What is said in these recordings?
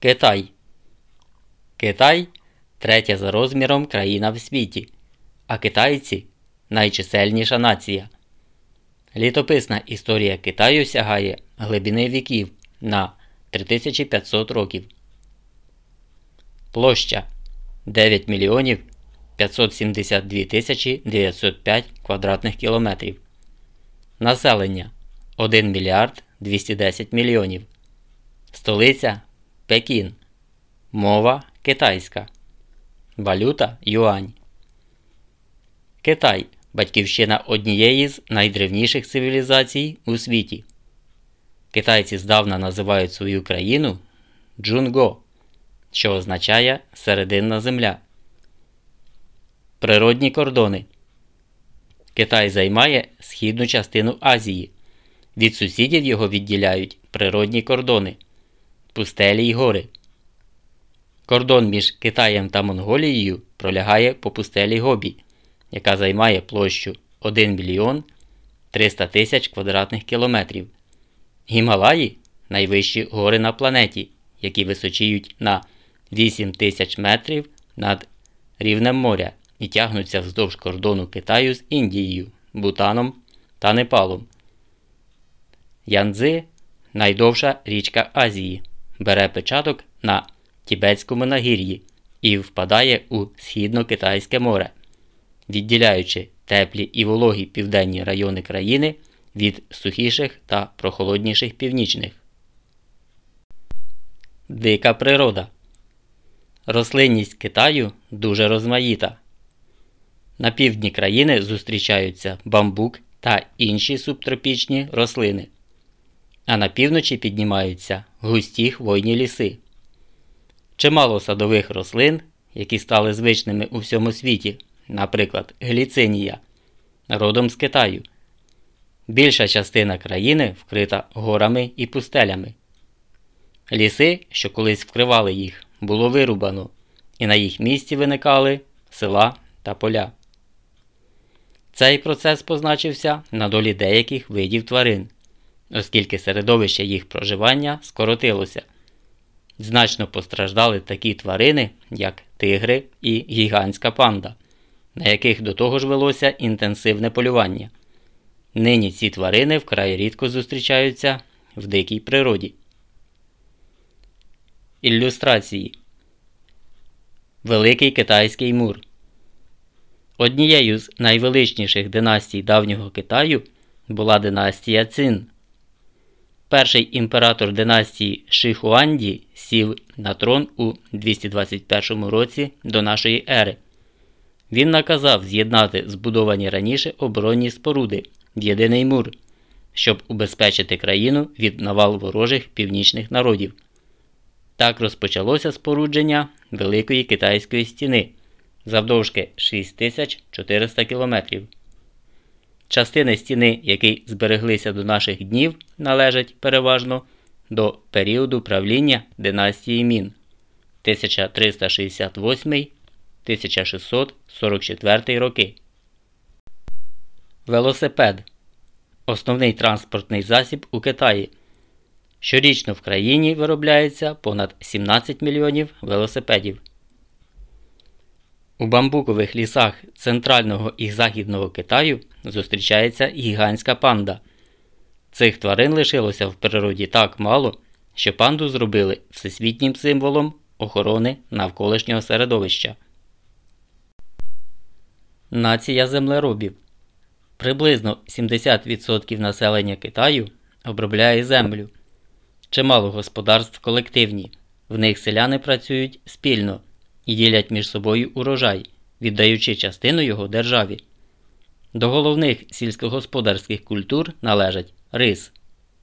Китай. Китай третя за розміром країна в світі, а китайці найчисельніша нація. Літописна історія Китаю сягає глибини віків на 3500 років. Площа 9 мільйонів 572 тисячі 905 квадратних кілометрів. Населення 1 мільярд 210 мільйонів. Столиця Пекін. Мова китайська. Валюта юань. Китай батьківщина однієї з найдревніших цивілізацій у світі. Китайці здавна називають свою країну Джунго, що означає серединна земля. Природні кордони. Китай займає східну частину Азії. Від сусідів його відділяють природні кордони, пустелі й гори. Кордон між Китаєм та Монголією пролягає по пустелі Гобі, яка займає площу 1 мільйон 300 тисяч квадратних кілометрів. Гімалаї найвищі гори на планеті, які височіють на 8 тисяч метрів над рівнем моря і тягнуться вздовж кордону Китаю з Індією, Бутаном та Непалом. Янцзи найдовша річка Азії, бере початок на Тібетському нагір'ї і впадає у Східно-Китайське море, відділяючи теплі і вологі південні райони країни від сухіших та прохолодніших північних. Дика природа. Рослинність Китаю дуже розмаїта. На півдні країни зустрічаються бамбук та інші субтропічні рослини, а на півночі піднімаються густі хвойні ліси. Чимало садових рослин, які стали звичними у всьому світі, наприклад, гліцинія, родом з Китаю. Більша частина країни вкрита горами і пустелями. Ліси, що колись вкривали їх, було вирубано, і на їх місці виникали села та поля. Цей процес позначився на долі деяких видів тварин, оскільки середовище їх проживання скоротилося. Значно постраждали такі тварини, як тигри і гігантська панда, на яких до того ж велося інтенсивне полювання. Нині ці тварини вкрай рідко зустрічаються в дикій природі. Ілюстрації Великий Китайський мур Однією з найвеличніших династій давнього Китаю була династія Цин. Перший імператор династії Шихуанді сів на трон у 221 році до нашої ери. Він наказав з'єднати збудовані раніше оборонні споруди в єдиний мур, щоб убезпечити країну від навал ворожих північних народів. Так розпочалося спорудження Великої Китайської стіни завдовжки 6400 км. Частини стіни, які збереглися до наших днів, належать переважно до періоду правління династії Мін 1368 1644 роки. Велосипед основний транспортний засіб у Китаї. Щорічно в країні виробляється понад 17 мільйонів велосипедів. У бамбукових лісах центрального і західного Китаю зустрічається гігантська панда. Цих тварин лишилося в природі так мало, що панду зробили всесвітнім символом охорони навколишнього середовища. Нація землеробів приблизно 70% населення Китаю обробляє землю. Чимало господарств колективні, в них селяни працюють спільно і ділять між собою урожай, віддаючи частину його державі. До головних сільськогосподарських культур належать рис,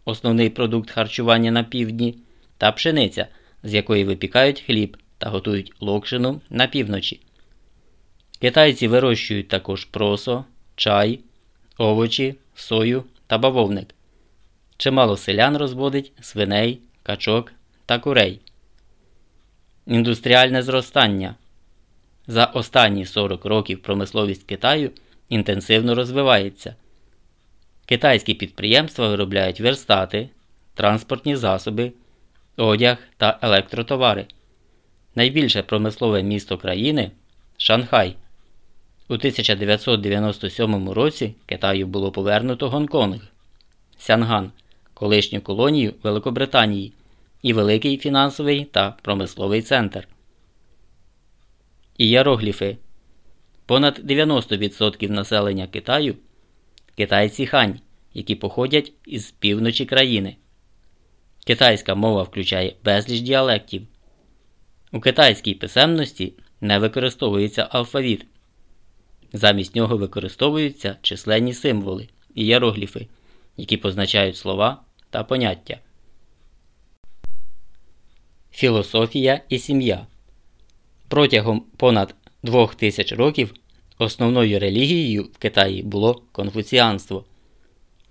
основний продукт харчування на півдні, та пшениця, з якої випікають хліб та готують локшину на півночі. Китайці вирощують також просо, чай, овочі, сою та бавовник. Чимало селян розводить свиней, качок та курей. Індустріальне зростання. За останні 40 років промисловість Китаю інтенсивно розвивається. Китайські підприємства виробляють верстати, транспортні засоби, одяг та електротовари. Найбільше промислове місто країни Шанхай. У 1997 році Китаю було повернуто Гонконг, Сянган, колишню колонію Великобританії і великий фінансовий та промисловий центр. Ієрогліфи. Понад 90% населення Китаю китайці хань, які походять із півночі країни. Китайська мова включає безліч діалектів. У китайській писемності не використовується алфавіт. Замість нього використовуються численні символи ієрогліфи, які позначають слова та поняття. Філософія і сім'я протягом понад двох тисяч років основною релігією в Китаї було конфуціанство.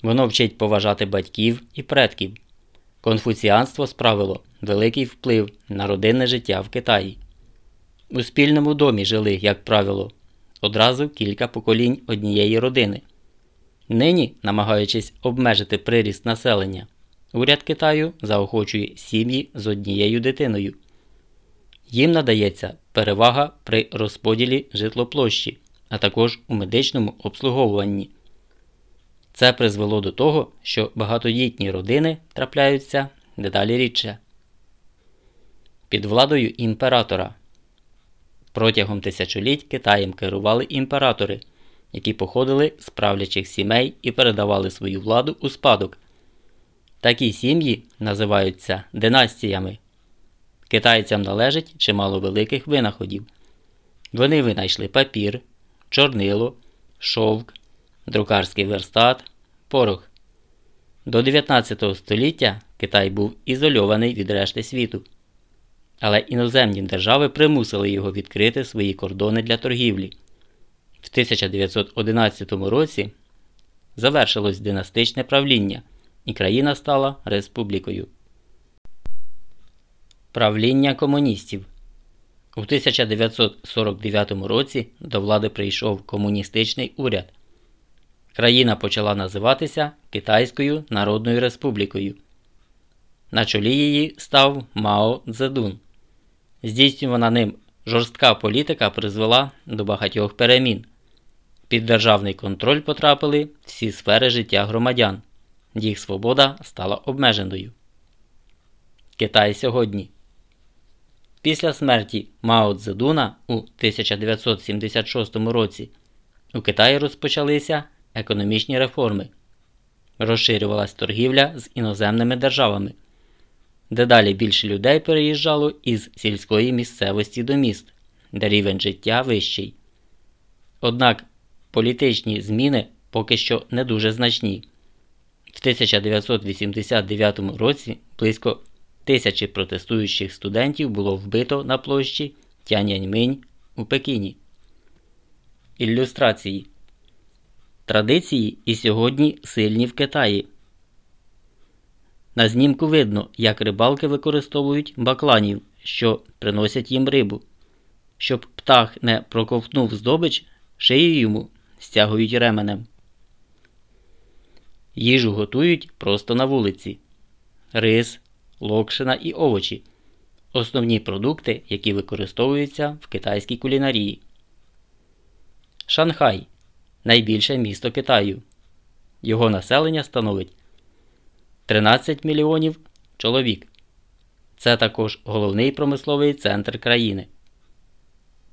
Воно вчить поважати батьків і предків. Конфуціанство справило великий вплив на родинне життя в Китаї. У спільному домі жили, як правило, одразу кілька поколінь однієї родини. Нині, намагаючись обмежити приріст населення, уряд Китаю заохочує сім'ї з однією дитиною. Їм надається перевага при розподілі житлоплощі, а також у медичному обслуговуванні. Це призвело до того, що багатодітні родини трапляються дедалі рідше. Під владою імператора протягом тисячоліть Китаєм керували імператори, які походили з правлячих сімей і передавали свою владу у спадок. Такі сім'ї називаються династіями. Китайцям належить чимало великих винаходів. Вони винайшли папір, чорнило, шовк, друкарський верстат, порох. До 19 століття Китай був ізольований від решти світу. Але іноземні держави примусили його відкрити свої кордони для торгівлі. В 1911 році завершилось династичне правління, і країна стала республікою. Правління комуністів у 1949 році до влади прийшов комуністичний уряд. Країна почала називатися Китайською Народною Республікою. На чолі її став Мао Цзедун. Здійснювана ним жорстка політика призвела до багатьох перемін. Під державний контроль потрапили всі сфери життя громадян. Їх свобода стала обмеженою. Китай сьогодні. Після смерті Мао Цзедуна у 1976 році у Китаї розпочалися економічні реформи. Розширювалась торгівля з іноземними державами. Дедалі більше людей переїжджало із сільської місцевості до міст, де рівень життя вищий. Однак політичні зміни поки що не дуже значні. В 1989 році близько тисячі протестуючих студентів було вбито на площі Тяньаньминь у Пекіні. Ілюстрації Традиції і сьогодні сильні в Китаї. На знімку видно, як рибалки використовують бакланів, що приносять їм рибу. Щоб птах не проковтнув здобич, шию йому стягують ременем. Їжу готують просто на вулиці. Рис, локшина і овочі основні продукти, які використовуються в китайській кулінарії. Шанхай найбільше місто Китаю. Його населення становить 13 мільйонів чоловік. Це також головний промисловий центр країни.